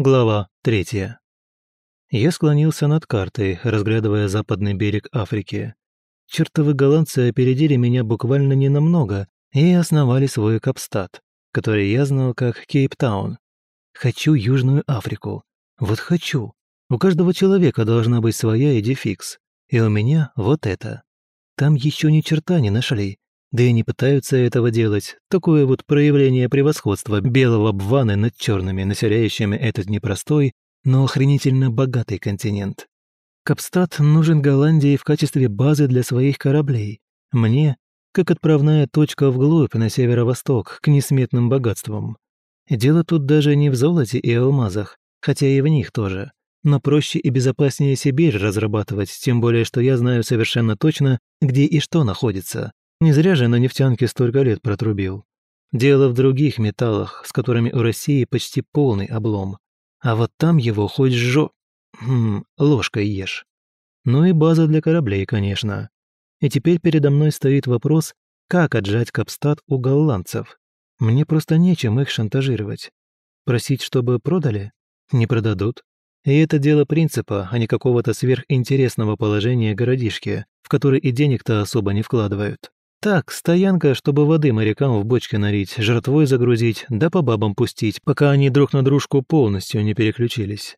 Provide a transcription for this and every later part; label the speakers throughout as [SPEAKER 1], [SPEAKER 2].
[SPEAKER 1] Глава третья. Я склонился над картой, разглядывая западный берег Африки. Чертовы голландцы опередили меня буквально ненамного и основали свой Капстад, который я знал как Кейптаун. Хочу Южную Африку. Вот хочу. У каждого человека должна быть своя идификс. И у меня вот это. Там еще ни черта не нашли. Да и не пытаются этого делать. Такое вот проявление превосходства белого бваны над черными, населяющими этот непростой, но охренительно богатый континент. Капстад нужен Голландии в качестве базы для своих кораблей. Мне, как отправная точка вглубь на северо-восток, к несметным богатствам. Дело тут даже не в золоте и алмазах, хотя и в них тоже. Но проще и безопаснее Сибирь разрабатывать, тем более, что я знаю совершенно точно, где и что находится. Не зря же на нефтянке столько лет протрубил. Дело в других металлах, с которыми у России почти полный облом. А вот там его хоть жо... Хм, ложкой ешь. Ну и база для кораблей, конечно. И теперь передо мной стоит вопрос, как отжать Капстад у голландцев. Мне просто нечем их шантажировать. Просить, чтобы продали? Не продадут. И это дело принципа, а не какого-то сверхинтересного положения городишки, в который и денег-то особо не вкладывают. Так, стоянка, чтобы воды морякам в бочке налить, жертвой загрузить, да по бабам пустить, пока они друг на дружку полностью не переключились.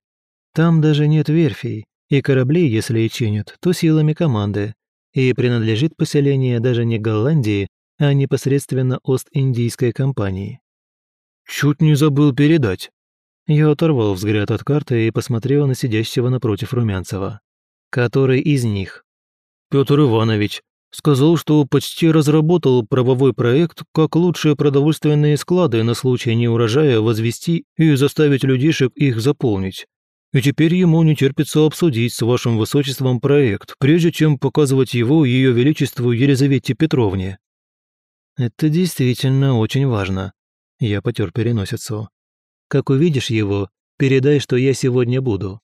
[SPEAKER 1] Там даже нет верфей, и корабли, если и чинят, то силами команды. И принадлежит поселение даже не Голландии, а непосредственно Ост-Индийской компании. «Чуть не забыл передать». Я оторвал взгляд от карты и посмотрел на сидящего напротив Румянцева. «Который из них?» «Петр Иванович, Сказал, что почти разработал правовой проект, как лучшие продовольственные склады на случай неурожая возвести и заставить людишек их заполнить. И теперь ему не терпится обсудить с вашим высочеством проект, прежде чем показывать его ее величеству Елизавете Петровне». «Это действительно очень важно», – я потер переносицу. «Как увидишь его, передай, что я сегодня буду».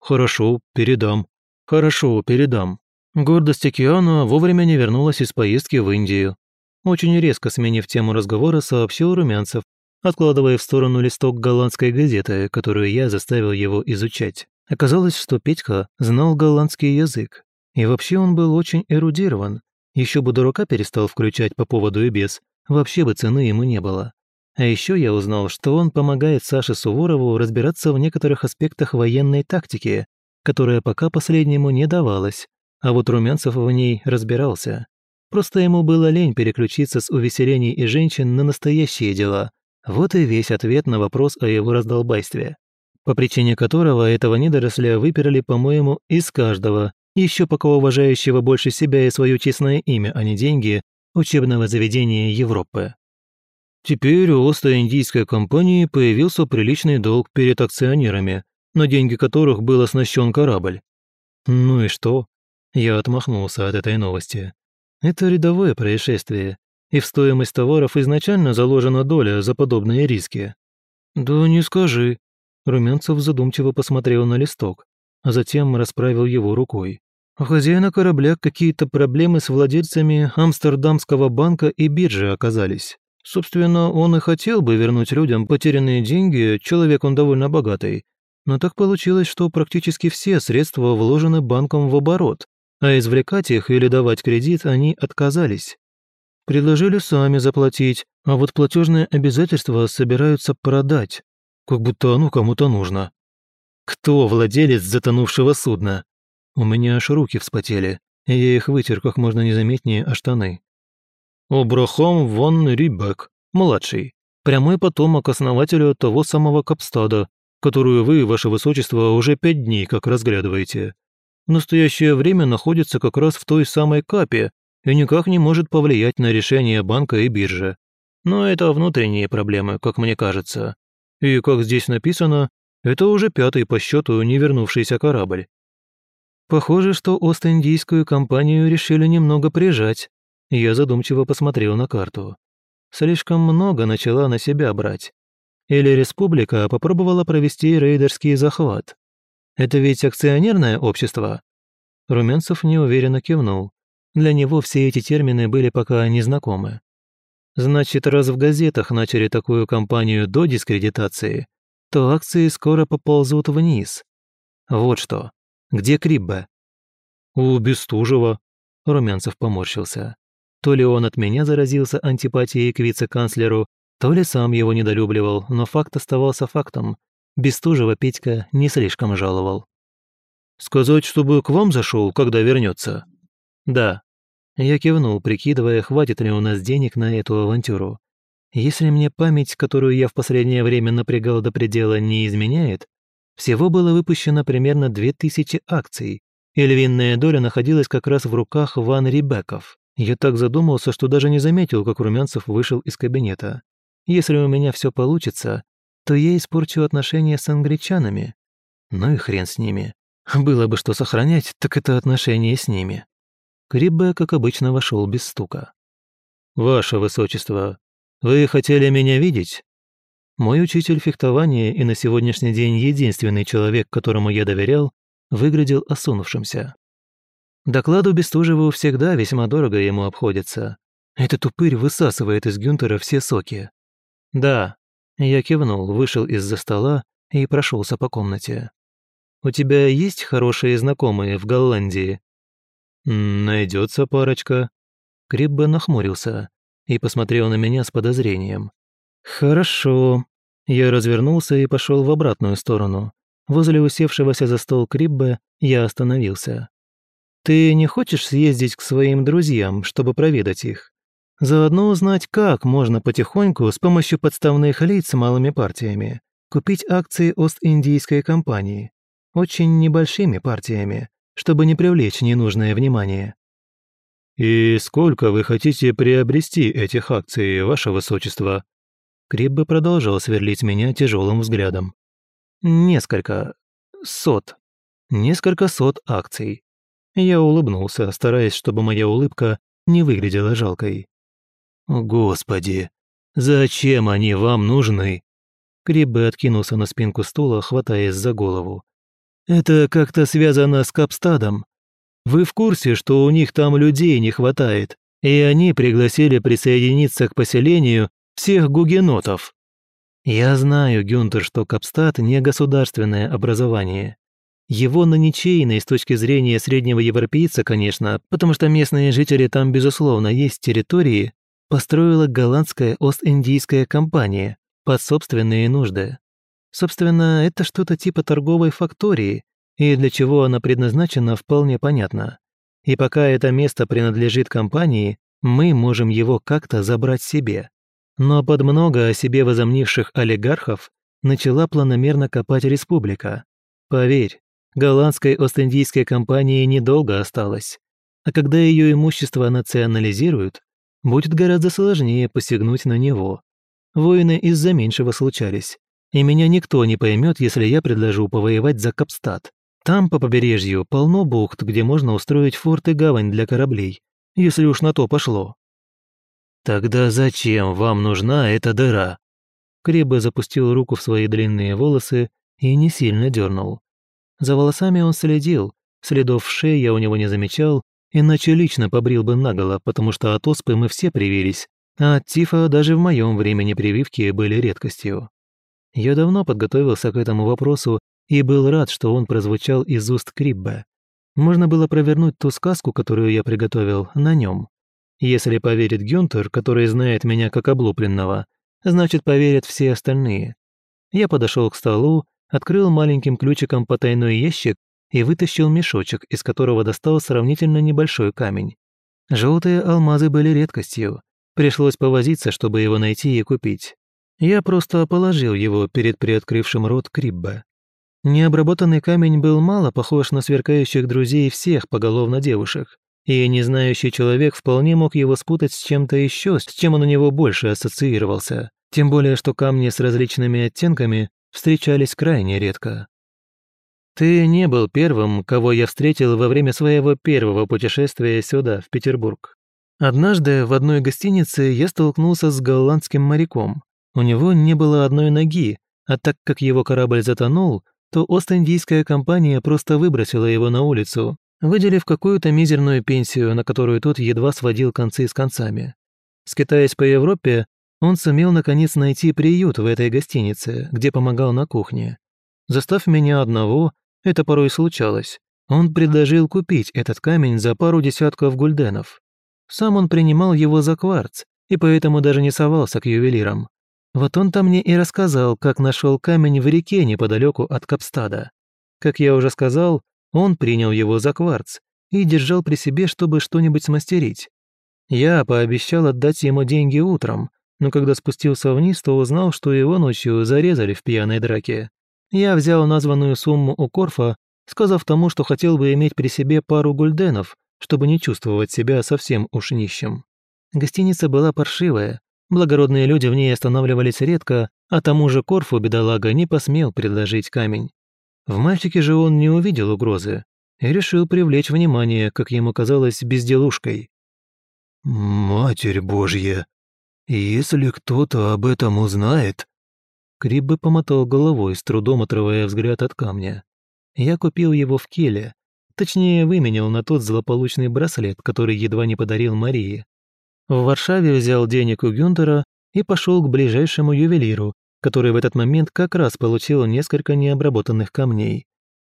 [SPEAKER 1] «Хорошо, передам. Хорошо, передам», Гордость океана вовремя не вернулась из поездки в Индию. Очень резко сменив тему разговора, сообщил Румянцев, откладывая в сторону листок голландской газеты, которую я заставил его изучать. Оказалось, что Петька знал голландский язык. И вообще он был очень эрудирован. Еще бы дурака перестал включать по поводу и без, вообще бы цены ему не было. А еще я узнал, что он помогает Саше Суворову разбираться в некоторых аспектах военной тактики, которая пока последнему не давалась, а вот Румянцев в ней разбирался. Просто ему было лень переключиться с увеселений и женщин на настоящие дела. Вот и весь ответ на вопрос о его раздолбайстве. По причине которого этого недоросля выперли, по-моему, из каждого, еще пока уважающего больше себя и свое честное имя, а не деньги, учебного заведения Европы. Теперь у Ост-Индийской компании появился приличный долг перед акционерами, на деньги которых был оснащен корабль. Ну и что? Я отмахнулся от этой новости. Это рядовое происшествие, и в стоимость товаров изначально заложена доля за подобные риски. «Да не скажи». Румянцев задумчиво посмотрел на листок, а затем расправил его рукой. У хозяина корабля какие-то проблемы с владельцами Амстердамского банка и биржи оказались. Собственно, он и хотел бы вернуть людям потерянные деньги, человек он довольно богатый. Но так получилось, что практически все средства вложены банком в оборот, а извлекать их или давать кредит они отказались. Предложили сами заплатить, а вот платежные обязательства собираются продать, как будто оно кому-то нужно. Кто владелец затонувшего судна? У меня аж руки вспотели, и я их вытер как можно незаметнее о штаны. Обрахам ван Рибек, младший, прямой потомок основателя того самого Капстада, которую вы, ваше высочество, уже пять дней как разглядываете в настоящее время находится как раз в той самой капе и никак не может повлиять на решение банка и биржи. Но это внутренние проблемы, как мне кажется. И, как здесь написано, это уже пятый по счету не вернувшийся корабль. Похоже, что Ост-Индийскую компанию решили немного прижать. Я задумчиво посмотрел на карту. Слишком много начала на себя брать. Или республика попробовала провести рейдерский захват. Это ведь акционерное общество?» Румянцев неуверенно кивнул. Для него все эти термины были пока незнакомы. Значит, раз в газетах начали такую кампанию до дискредитации, то акции скоро поползут вниз. Вот что. Где Криббе? У Бестужева. Румянцев поморщился. То ли он от меня заразился антипатией к вице-канцлеру, то ли сам его недолюбливал, но факт оставался фактом. Бестужева Петька не слишком жаловал. «Сказать, чтобы к вам зашел, когда вернется? «Да». Я кивнул, прикидывая, хватит ли у нас денег на эту авантюру. Если мне память, которую я в последнее время напрягал до предела, не изменяет, всего было выпущено примерно 2000 акций, и львиная доля находилась как раз в руках Ван Рибеков. Я так задумался, что даже не заметил, как Румянцев вышел из кабинета. Если у меня все получится, то я испорчу отношения с англичанами. Ну и хрен с ними. Было бы что сохранять, так это отношения с ними. Криббе, как обычно, вошел без стука. «Ваше Высочество, вы хотели меня видеть?» Мой учитель фехтования и на сегодняшний день единственный человек, которому я доверял, выглядел осунувшимся. Докладу Бестужеву всегда весьма дорого ему обходится. Этот упырь высасывает из Гюнтера все соки. «Да», я кивнул, вышел из-за стола и прошелся по комнате. «У тебя есть хорошие знакомые в Голландии?» «Найдется парочка». Криббе нахмурился и посмотрел на меня с подозрением. «Хорошо». Я развернулся и пошел в обратную сторону. Возле усевшегося за стол Криббе я остановился. «Ты не хочешь съездить к своим друзьям, чтобы проведать их? Заодно узнать, как можно потихоньку с помощью подставных лиц малыми партиями купить акции Ост-Индийской компании. Очень небольшими партиями, чтобы не привлечь ненужное внимание.
[SPEAKER 2] «И сколько вы хотите приобрести этих акций, ваше высочество?»
[SPEAKER 1] Криббе продолжал сверлить меня тяжелым взглядом. «Несколько. Сот. Несколько сот акций». Я улыбнулся, стараясь, чтобы моя улыбка не выглядела жалкой.
[SPEAKER 2] «Господи, зачем они вам нужны?»
[SPEAKER 1] Криббе откинулся на спинку стула, хватаясь за голову. Это как-то связано с Капстадом. Вы в курсе, что у них там людей не хватает, и они пригласили присоединиться к поселению всех гугенотов? Я знаю, Гюнтер, что Капстад не государственное образование. Его на ничейной с точки зрения среднего европейца, конечно, потому что местные жители там, безусловно, есть территории, построила голландская Ост-Индийская компания под собственные нужды. Собственно, это что-то типа торговой фактории, и для чего она предназначена, вполне понятно. И пока это место принадлежит компании, мы можем его как-то забрать себе. Но под много о себе возомнивших олигархов начала планомерно копать республика. Поверь, голландской Ост-Индийской компании недолго осталось. А когда ее имущество национализируют, будет гораздо сложнее посягнуть на него. Войны из-за меньшего случались. И меня никто не поймет, если я предложу повоевать за Капстад. Там, по побережью, полно бухт, где можно устроить форт и гавань для кораблей, если уж на то пошло.
[SPEAKER 2] «Тогда зачем вам нужна эта дыра?»
[SPEAKER 1] Кребе запустил руку в свои длинные волосы и не сильно дернул. За волосами он следил, следов в шее я у него не замечал, иначе лично побрил бы наголо, потому что от оспы мы все привились, а от тифа даже в моем времени прививки были редкостью. Я давно подготовился к этому вопросу и был рад, что он прозвучал из уст Крибба. Можно было провернуть ту сказку, которую я приготовил, на нем. Если поверит Гюнтер, который знает меня как облупленного, значит, поверят все остальные. Я подошел к столу, открыл маленьким ключиком потайной ящик и вытащил мешочек, из которого достал сравнительно небольшой камень. Желтые алмазы были редкостью. Пришлось повозиться, чтобы его найти и купить. Я просто положил его перед приоткрывшим рот Крибба. Необработанный камень был мало похож на сверкающих друзей всех поголовно девушек, и незнающий человек вполне мог его спутать с чем-то еще, с чем он у него больше ассоциировался, тем более что камни с различными оттенками встречались крайне редко. Ты не был первым, кого я встретил во время своего первого путешествия сюда, в Петербург. Однажды в одной гостинице я столкнулся с голландским моряком, у него не было одной ноги, а так как его корабль затонул, то Ост-Индийская компания просто выбросила его на улицу, выделив какую-то мизерную пенсию, на которую тот едва сводил концы с концами. Скитаясь по Европе, Он сумел наконец найти приют в этой гостинице, где помогал на кухне. Застав меня одного, это порой случалось, он предложил купить этот камень за пару десятков гульденов. Сам он принимал его за кварц, и поэтому даже не совался к ювелирам. Вот он-то мне и рассказал, как нашел камень в реке неподалеку от Капстада. Как я уже сказал, он принял его за кварц и держал при себе, чтобы что-нибудь смастерить. Я пообещал отдать ему деньги утром, но когда спустился вниз, то узнал, что его ночью зарезали в пьяной драке. Я взял названную сумму у Корфа, сказав тому, что хотел бы иметь при себе пару гульденов, чтобы не чувствовать себя совсем уж нищим. Гостиница была паршивая, благородные люди в ней останавливались редко, а тому же Корфу бедолага не посмел предложить камень. В мальчике же он не увидел угрозы и решил привлечь внимание, как ему казалось, безделушкой.
[SPEAKER 2] «Матерь Божья! Если кто-то об этом узнает...»
[SPEAKER 1] Криббе помотал головой, с трудом отрывая взгляд от камня. Я купил его в Келе, точнее, выменял на тот злополучный браслет, который едва не подарил Марии. В Варшаве взял денег у Гюнтера и пошел к ближайшему ювелиру, который в этот момент как раз получил несколько необработанных камней.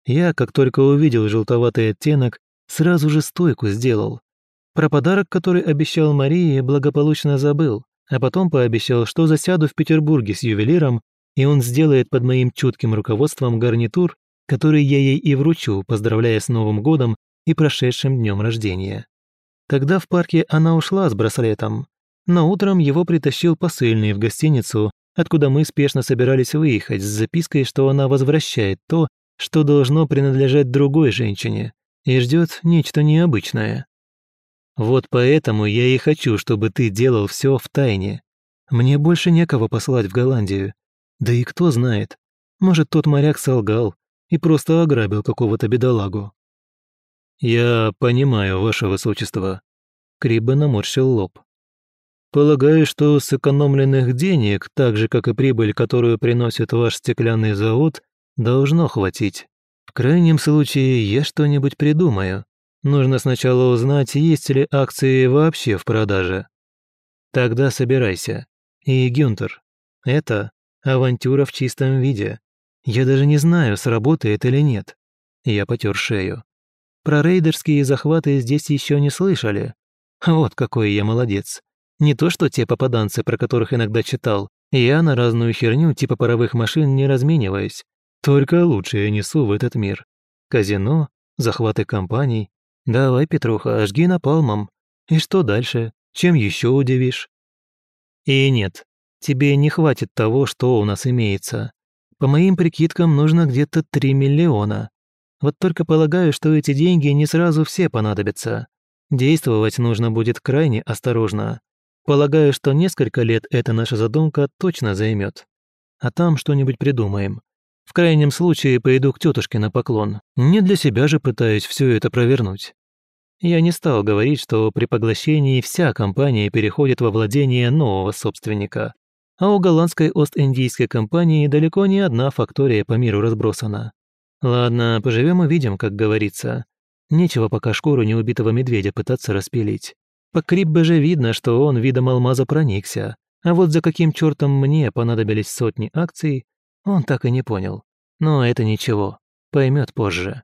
[SPEAKER 1] Я, как только увидел желтоватый оттенок, сразу же стойку сделал. Про подарок, который обещал Марии, благополучно забыл, а потом пообещал, что засяду в Петербурге с ювелиром, и он сделает под моим чутким руководством гарнитур, который я ей и вручу, поздравляя с Новым годом и прошедшим днем рождения. Тогда в парке она ушла с браслетом, но утром его притащил посыльный в гостиницу, откуда мы спешно собирались выехать с запиской, что она возвращает то, что должно принадлежать другой женщине, и ждет нечто необычное. Вот поэтому я и хочу, чтобы ты делал все в тайне. Мне больше некого послать в Голландию. Да и кто знает, может, тот моряк солгал и просто ограбил какого-то бедолагу. Я понимаю, ваше высочество. Криба наморщил лоб. Полагаю, что сэкономленных денег, так же, как и прибыль, которую приносит ваш стеклянный завод, должно хватить. В крайнем случае, я что-нибудь придумаю. Нужно сначала узнать, есть ли акции вообще в продаже. Тогда собирайся. И, Гюнтер, это авантюра в чистом виде. Я даже не знаю, сработает или нет. Я потер шею. Про рейдерские захваты здесь еще не слышали. Вот какой я молодец. Не то что те попаданцы, про которых иногда читал. Я на разную херню типа паровых машин не размениваюсь. Только лучшее несу в этот мир. Казино, захваты компаний, «Давай, Петруха, жги напалмом. И что дальше? Чем еще удивишь?» «И нет, тебе не хватит того, что у нас имеется. По моим прикидкам, нужно где-то 3 миллиона. Вот только полагаю, что эти деньги не сразу все понадобятся. Действовать нужно будет крайне осторожно. Полагаю, что несколько лет эта наша задумка точно займет. А там что-нибудь придумаем. В крайнем случае пойду к тетушке на поклон. Не для себя же пытаюсь все это провернуть. Я не стал говорить, что при поглощении вся компания переходит во владение нового собственника. А у голландской Ост-Индийской компании далеко не одна фактория по миру разбросана. Ладно, поживем увидим, как говорится. Нечего пока шкуру неубитого медведя пытаться распилить. По Криббе же видно, что он видом алмаза проникся. А вот за каким чертом мне понадобились сотни акций, он так и не понял. Но это ничего, поймет позже.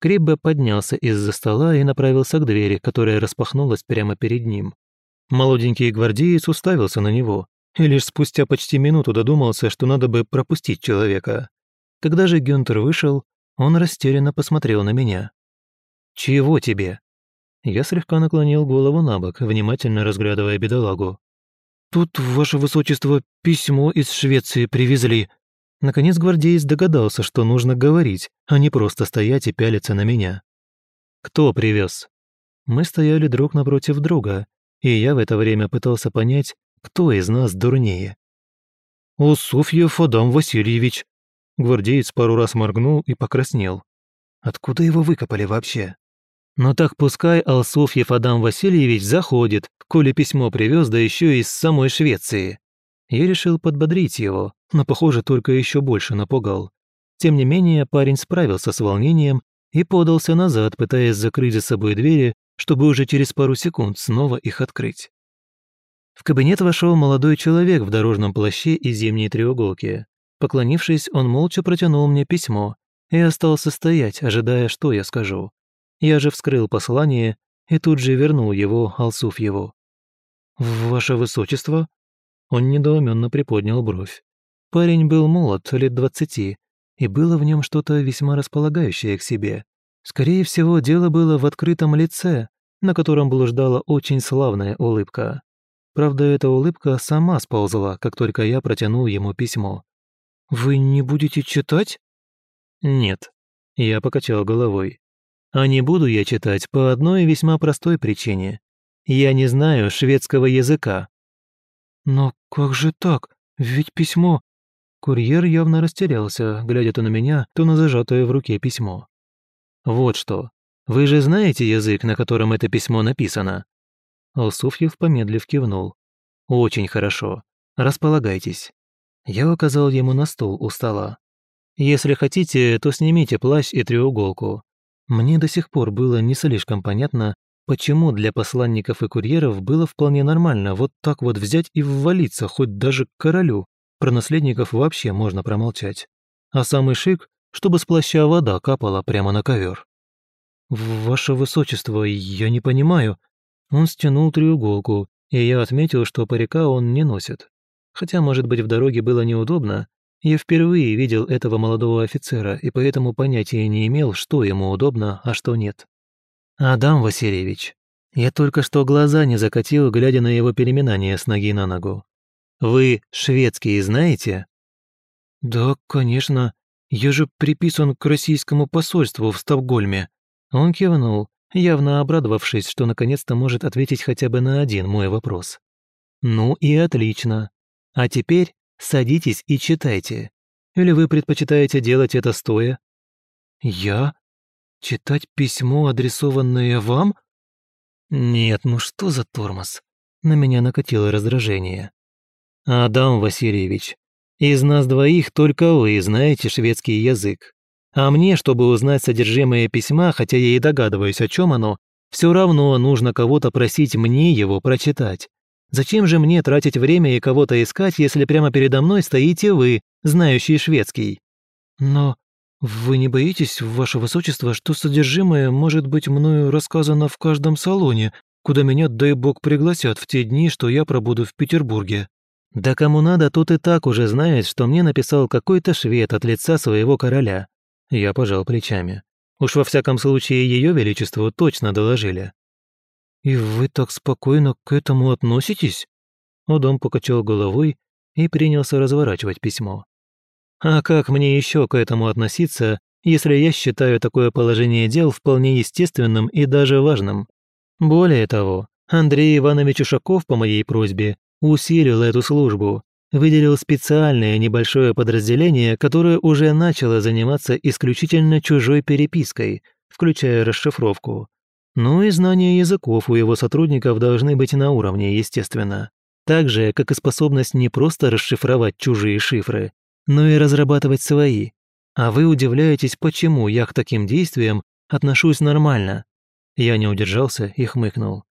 [SPEAKER 1] Криббе поднялся из-за стола и направился к двери, которая распахнулась прямо перед ним. Молоденький гвардеец уставился на него и лишь спустя почти минуту додумался, что надо бы пропустить человека. Когда же Гюнтер вышел, он растерянно посмотрел на меня. «Чего тебе?» Я слегка наклонил голову на бок, внимательно разглядывая бедолагу. «Тут, ваше высочество, письмо из Швеции привезли», Наконец гвардеец догадался, что нужно говорить, а не просто стоять и пялиться на меня. «Кто привез? Мы стояли друг напротив друга, и я в это время пытался понять, кто из нас дурнее. «Усуфьев Адам Васильевич!» Гвардеец пару раз моргнул и покраснел. «Откуда его выкопали вообще?» «Ну так пускай Алсуфьев Адам Васильевич заходит, коли письмо привез, да еще из самой Швеции». Я решил подбодрить его, но, похоже, только еще больше напугал. Тем не менее, парень справился с волнением и подался назад, пытаясь закрыть за собой двери, чтобы уже через пару секунд снова их открыть. В кабинет вошел молодой человек в дорожном плаще и зимней треуголке. Поклонившись, он молча протянул мне письмо и остался стоять, ожидая, что я скажу. Я же вскрыл послание и тут же вернул его его. «Ваше Высочество?» Он недоуменно приподнял бровь. Парень был молод, лет двадцати, и было в нем что-то весьма располагающее к себе. Скорее всего, дело было в открытом лице, на котором блуждала очень славная улыбка. Правда, эта улыбка сама сползла, как только я протянул ему письмо. «Вы не будете читать?» «Нет», — я покачал головой. «А не буду я читать по одной весьма простой причине. Я не знаю шведского языка». «Но как же так? Ведь письмо...» Курьер явно растерялся, глядя то на меня, то на зажатое в руке письмо. «Вот что. Вы же знаете язык, на котором это письмо написано?» Алсуфьев, помедлив, кивнул. «Очень хорошо. Располагайтесь». Я указал ему на стул у стола. «Если хотите, то снимите плащ и треуголку». Мне до сих пор было не слишком понятно, почему для посланников и курьеров было вполне нормально вот так вот взять и ввалиться хоть даже к королю. Про наследников вообще можно промолчать. А самый шик, чтобы с плаща вода капала прямо на ковер. «Ваше высочество, я не понимаю», он стянул треуголку, и я отметил, что парика он не носит. Хотя, может быть, в дороге было неудобно, я впервые видел этого молодого офицера и поэтому понятия не имел, что ему удобно, а что нет. «Адам Васильевич, я только что глаза не закатил, глядя на его переминание с ноги на ногу. Вы шведский знаете?» «Да, конечно. Я же приписан к российскому посольству в Стокгольме». Он кивнул, явно обрадовавшись, что наконец-то может ответить хотя бы на один мой вопрос. «Ну и отлично. А теперь садитесь и читайте. Или вы предпочитаете делать это стоя?» «Я? Читать письмо, адресованное вам?» «Нет, ну что за тормоз?» На меня накатило раздражение. «Адам Васильевич, из нас двоих только вы знаете шведский язык. А мне, чтобы узнать содержимое письма, хотя я и догадываюсь, о чем оно, все равно нужно кого-то просить мне его прочитать. Зачем же мне тратить время и кого-то искать, если прямо передо мной стоите вы, знающий шведский? Но вы не боитесь, ваше высочество, что содержимое может быть мною рассказано в каждом салоне, куда меня, дай бог, пригласят в те дни, что я пробуду в Петербурге? Да кому надо, тот и так уже знает, что мне написал какой-то швед от лица своего короля. Я пожал плечами. Уж во всяком случае ее величеству точно доложили. «И вы так спокойно к этому относитесь?» Удом покачал головой и принялся разворачивать письмо. «А как мне еще к этому относиться, если я считаю такое положение дел вполне естественным и даже важным? Более того, Андрей Иванович Ушаков по моей просьбе усилил эту службу, выделил специальное небольшое подразделение, которое уже начало заниматься исключительно чужой перепиской, включая расшифровку. Ну и знания языков у его сотрудников должны быть на уровне, естественно. Так же, как и способность не просто расшифровать чужие шифры, но и разрабатывать свои. А вы удивляетесь, почему я к таким действиям отношусь нормально. Я не удержался и хмыкнул.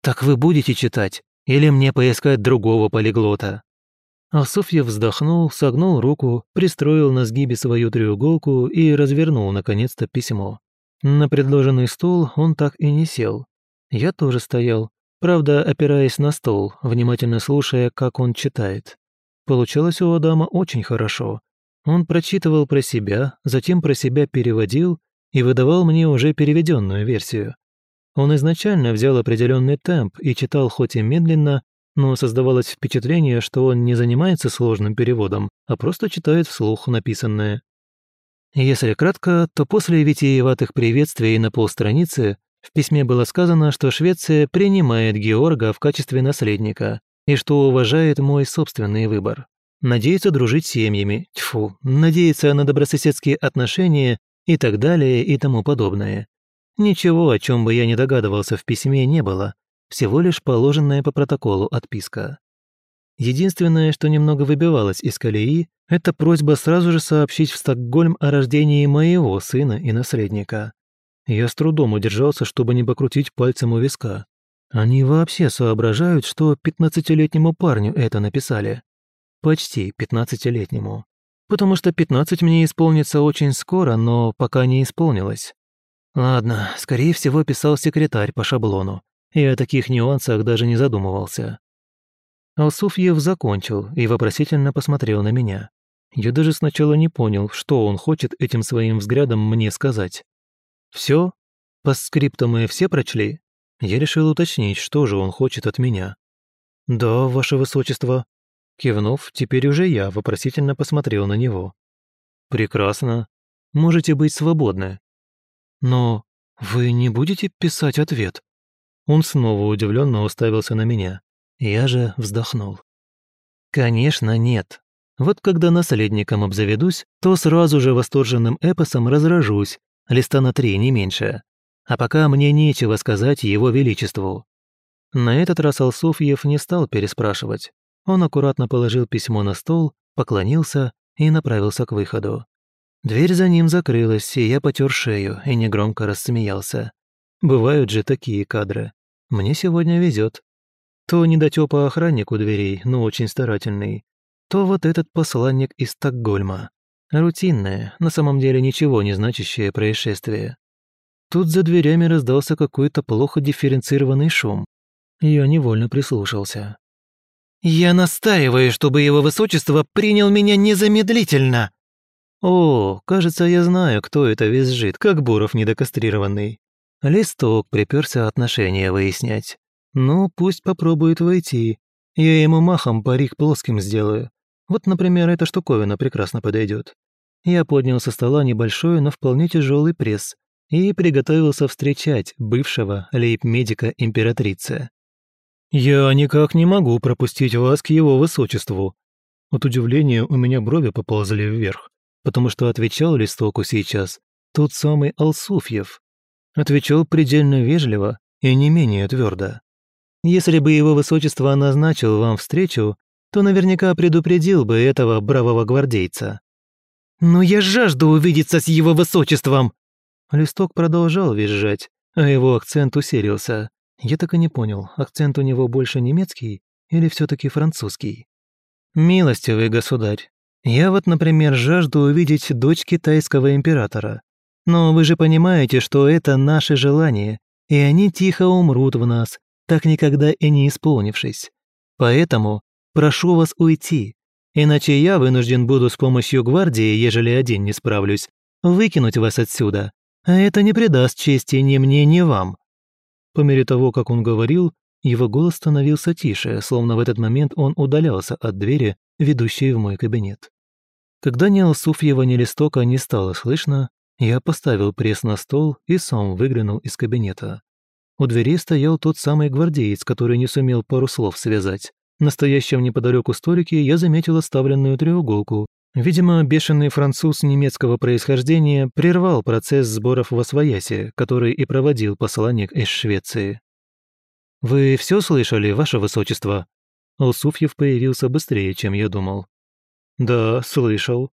[SPEAKER 1] «Так вы будете читать? Или мне поискать другого полиглота?» А Софья вздохнул, согнул руку, пристроил на сгибе свою треуголку и развернул, наконец-то, письмо. На предложенный стол он так и не сел. Я тоже стоял, правда, опираясь на стол, внимательно слушая, как он читает. Получалось у Адама очень хорошо. Он прочитывал про себя, затем про себя переводил и выдавал мне уже переведенную версию. Он изначально взял определенный темп и читал хоть и медленно, но создавалось впечатление, что он не занимается сложным переводом, а просто читает вслух написанное. Если кратко, то после витиеватых приветствий на полстраницы в письме было сказано, что Швеция принимает Георга в качестве наследника и что уважает мой собственный выбор. Надеется дружить с семьями, тьфу, надеется на добрососедские отношения и так далее и тому подобное. Ничего, о чем бы я не догадывался в письме, не было, всего лишь положенная по протоколу отписка. Единственное, что немного выбивалось из колеи, это просьба сразу же сообщить в Стокгольм о рождении моего сына и наследника. Я с трудом удержался, чтобы не покрутить пальцем у виска. Они вообще соображают, что пятнадцатилетнему парню это написали. Почти пятнадцатилетнему. Потому что пятнадцать мне исполнится очень скоро, но пока не исполнилось. Ладно, скорее всего, писал секретарь по шаблону. И о таких нюансах даже не задумывался. Алсуфьев закончил и вопросительно посмотрел на меня. Я даже сначала не понял, что он хочет этим своим взглядом мне сказать. Все? По скриптам мы все прочли? Я решил уточнить, что же он хочет от меня. «Да, ваше высочество». Кивнув, теперь уже я вопросительно посмотрел на него. «Прекрасно. Можете быть свободны. Но вы не будете писать ответ?» Он снова удивленно уставился на меня. Я же вздохнул. «Конечно, нет. Вот когда наследником обзаведусь, то сразу же восторженным эпосом разражусь, листа на три, не меньше. А пока мне нечего сказать его величеству». На этот раз Алсуфьев не стал переспрашивать. Он аккуратно положил письмо на стол, поклонился и направился к выходу. Дверь за ним закрылась, и я потер шею и негромко рассмеялся. Бывают же такие кадры. Мне сегодня везет. То недотёпа охранник у дверей, но очень старательный, то вот этот посланник из Стокгольма. Рутинное, на самом деле ничего не значащее происшествие. Тут за дверями раздался какой-то плохо дифференцированный шум. Я невольно прислушался. «Я настаиваю, чтобы его высочество принял меня незамедлительно!» «О, кажется, я знаю, кто это визжит, как Буров недокастрированный. Листок приперся отношения выяснять. Ну, пусть попробует войти. Я ему махом парик плоским сделаю. Вот, например, эта штуковина прекрасно подойдет. Я поднял со стола небольшой, но вполне тяжелый пресс и приготовился встречать бывшего лейб-медика императрицы. «Я никак не могу пропустить вас к его высочеству». От удивления у меня брови поползли вверх, потому что отвечал листоку сейчас тот самый Алсуфьев, Отвечал предельно вежливо и не менее твердо. Если бы его высочество назначил вам встречу, то наверняка предупредил бы этого бравого гвардейца. «Но я жажду увидеться с его высочеством!» Листок продолжал визжать, а его акцент усилился. Я так и не понял, акцент у него больше немецкий или все таки французский. «Милостивый государь, я вот, например, жажду увидеть дочь китайского императора. Но вы же понимаете, что это наши желания, и они тихо умрут в нас, так никогда и не исполнившись. Поэтому прошу вас уйти, иначе я вынужден буду с помощью гвардии, ежели один не справлюсь, выкинуть вас отсюда, а это не придаст чести ни мне, ни вам». По мере того, как он говорил, его голос становился тише, словно в этот момент он удалялся от двери, ведущей в мой кабинет. Когда ни Алсуфьева, ни Листока не стало слышно, я поставил пресс на стол и сам выглянул из кабинета. У двери стоял тот самый гвардеец, который не сумел пару слов связать. На стоящем неподалеку столике я заметил оставленную треуголку. Видимо, бешеный француз немецкого происхождения прервал процесс сборов в Освоясе, который и проводил посланник из Швеции. «Вы все слышали, ваше высочество?» Алсуфьев появился быстрее, чем я думал. «Да, слышал»,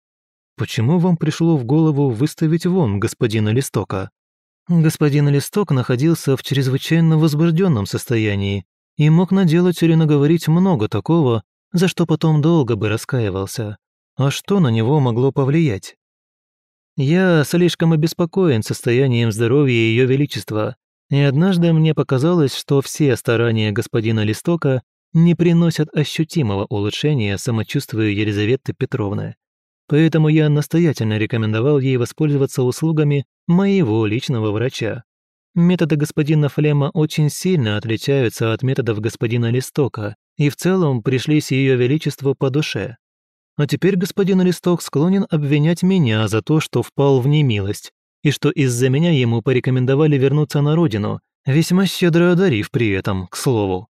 [SPEAKER 1] Почему вам пришло в голову выставить вон господина Листока? Господин Листок находился в чрезвычайно возбужденном состоянии и мог наделать или наговорить много такого, за что потом долго бы раскаивался. А что на него могло повлиять? Я слишком обеспокоен состоянием здоровья Ее Величества, и однажды мне показалось, что все старания господина Листока не приносят ощутимого улучшения самочувствию Елизаветы Петровны. Поэтому я настоятельно рекомендовал ей воспользоваться услугами моего личного врача. Методы господина Флема очень сильно отличаются от методов господина Листока и в целом пришлись ее величеству по душе. А теперь господин Листок склонен обвинять меня за то, что впал в немилость, и что из-за меня ему порекомендовали вернуться на родину, весьма щедро одарив при этом, к слову.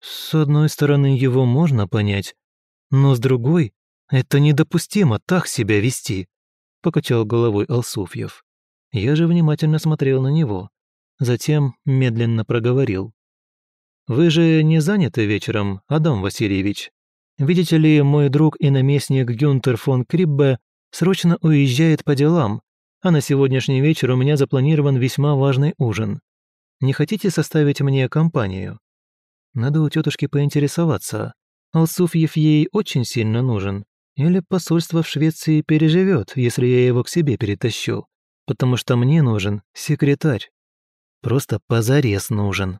[SPEAKER 1] С одной стороны, его можно понять, но с другой, «Это недопустимо так себя вести», — покачал головой Алсуфьев. Я же внимательно смотрел на него. Затем медленно проговорил. «Вы же не заняты вечером, Адам Васильевич? Видите ли, мой друг и наместник Гюнтер фон Криббе срочно уезжает по делам, а на сегодняшний вечер у меня запланирован весьма важный ужин. Не хотите составить мне компанию? Надо у тетушки поинтересоваться. Алсуфьев ей очень сильно нужен. Или посольство в Швеции переживет, если я его к себе перетащу. Потому что мне нужен секретарь. Просто позарез нужен.